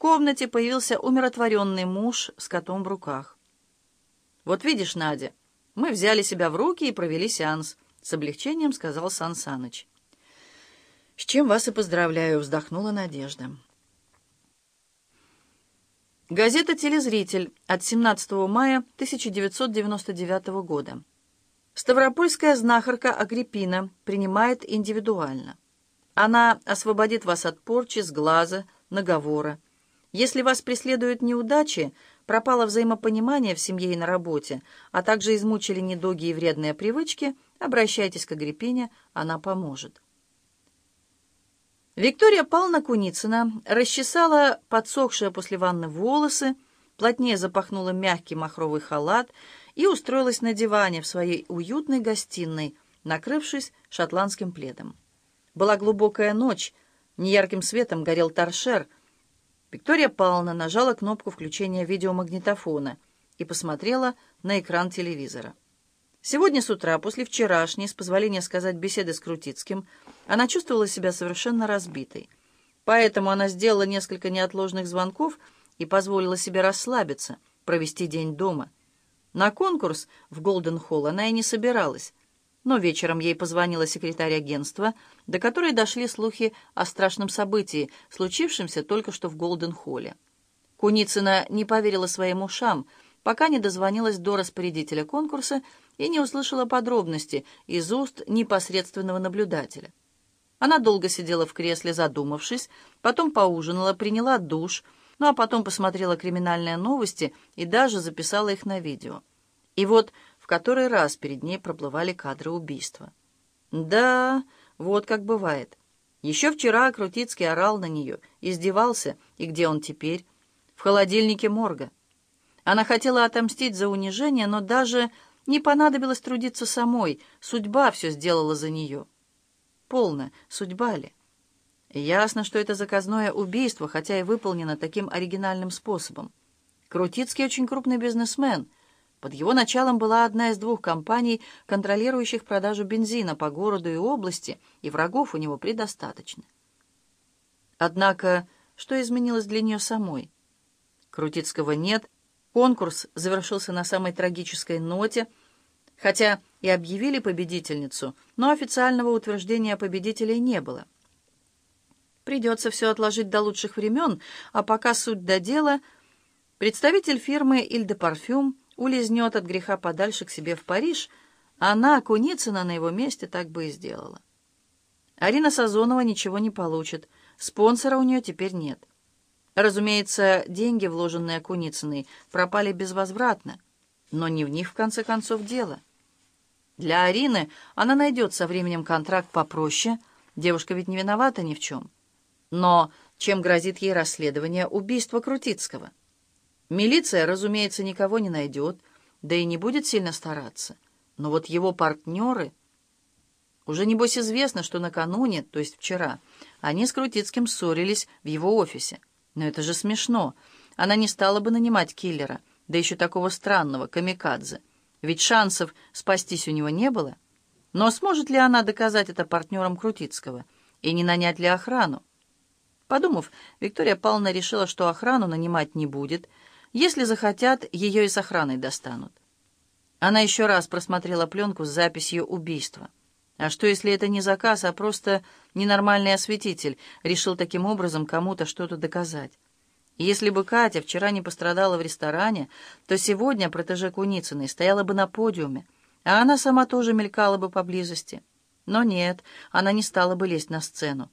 комнате появился умиротворенный муж с котом в руках. «Вот видишь, Надя, мы взяли себя в руки и провели сеанс», — с облегчением сказал Сан Саныч. «С чем вас и поздравляю», — вздохнула Надежда. Газета «Телезритель» от 17 мая 1999 года. Ставропольская знахарка Агриппина принимает индивидуально. Она освободит вас от порчи, сглаза, наговора. Если вас преследуют неудачи, пропало взаимопонимание в семье и на работе, а также измучили недуги и вредные привычки, обращайтесь к Агриппине, она поможет. Виктория Павловна Куницына расчесала подсохшие после ванны волосы, плотнее запахнула мягкий махровый халат и устроилась на диване в своей уютной гостиной, накрывшись шотландским пледом. Была глубокая ночь, неярким светом горел торшер. Виктория Павловна нажала кнопку включения видеомагнитофона и посмотрела на экран телевизора. Сегодня с утра, после вчерашней, с позволения сказать, беседы с Крутицким, она чувствовала себя совершенно разбитой. Поэтому она сделала несколько неотложных звонков и позволила себе расслабиться, провести день дома. На конкурс в Голден-Холл она и не собиралась, но вечером ей позвонила секретарь агентства, до которой дошли слухи о страшном событии, случившемся только что в Голден-Холле. Куницына не поверила своим ушам, пока не дозвонилась до распорядителя конкурса и не услышала подробности из уст непосредственного наблюдателя. Она долго сидела в кресле, задумавшись, потом поужинала, приняла душ, ну а потом посмотрела криминальные новости и даже записала их на видео. И вот который раз перед ней проплывали кадры убийства. Да, вот как бывает. Еще вчера Крутицкий орал на нее, издевался, и где он теперь? В холодильнике морга. Она хотела отомстить за унижение, но даже не понадобилось трудиться самой, судьба все сделала за нее. Полно, судьба ли? Ясно, что это заказное убийство, хотя и выполнено таким оригинальным способом. Крутицкий очень крупный бизнесмен. Под его началом была одна из двух компаний, контролирующих продажу бензина по городу и области, и врагов у него предостаточно. Однако, что изменилось для нее самой? Крутицкого нет — Конкурс завершился на самой трагической ноте, хотя и объявили победительницу, но официального утверждения победителей не было. Придется все отложить до лучших времен, а пока суть до дела, представитель фирмы «Ильде Парфюм» улизнет от греха подальше к себе в Париж, а она, Куницына, на его месте так бы и сделала. Арина Сазонова ничего не получит, спонсора у нее теперь нет. Разумеется, деньги, вложенные Куницыной, пропали безвозвратно, но не в них, в конце концов, дело. Для Арины она найдет со временем контракт попроще, девушка ведь не виновата ни в чем. Но чем грозит ей расследование убийства Крутицкого? Милиция, разумеется, никого не найдет, да и не будет сильно стараться. Но вот его партнеры... Уже, небось, известно, что накануне, то есть вчера, они с Крутицким ссорились в его офисе. Но это же смешно. Она не стала бы нанимать киллера, да еще такого странного, камикадзе. Ведь шансов спастись у него не было. Но сможет ли она доказать это партнерам Крутицкого? И не нанять ли охрану? Подумав, Виктория Павловна решила, что охрану нанимать не будет. Если захотят, ее и с охраной достанут. Она еще раз просмотрела пленку с записью убийства. А что, если это не заказ, а просто ненормальный осветитель решил таким образом кому-то что-то доказать? И если бы Катя вчера не пострадала в ресторане, то сегодня протеже Куницыной стояла бы на подиуме, а она сама тоже мелькала бы поблизости. Но нет, она не стала бы лезть на сцену.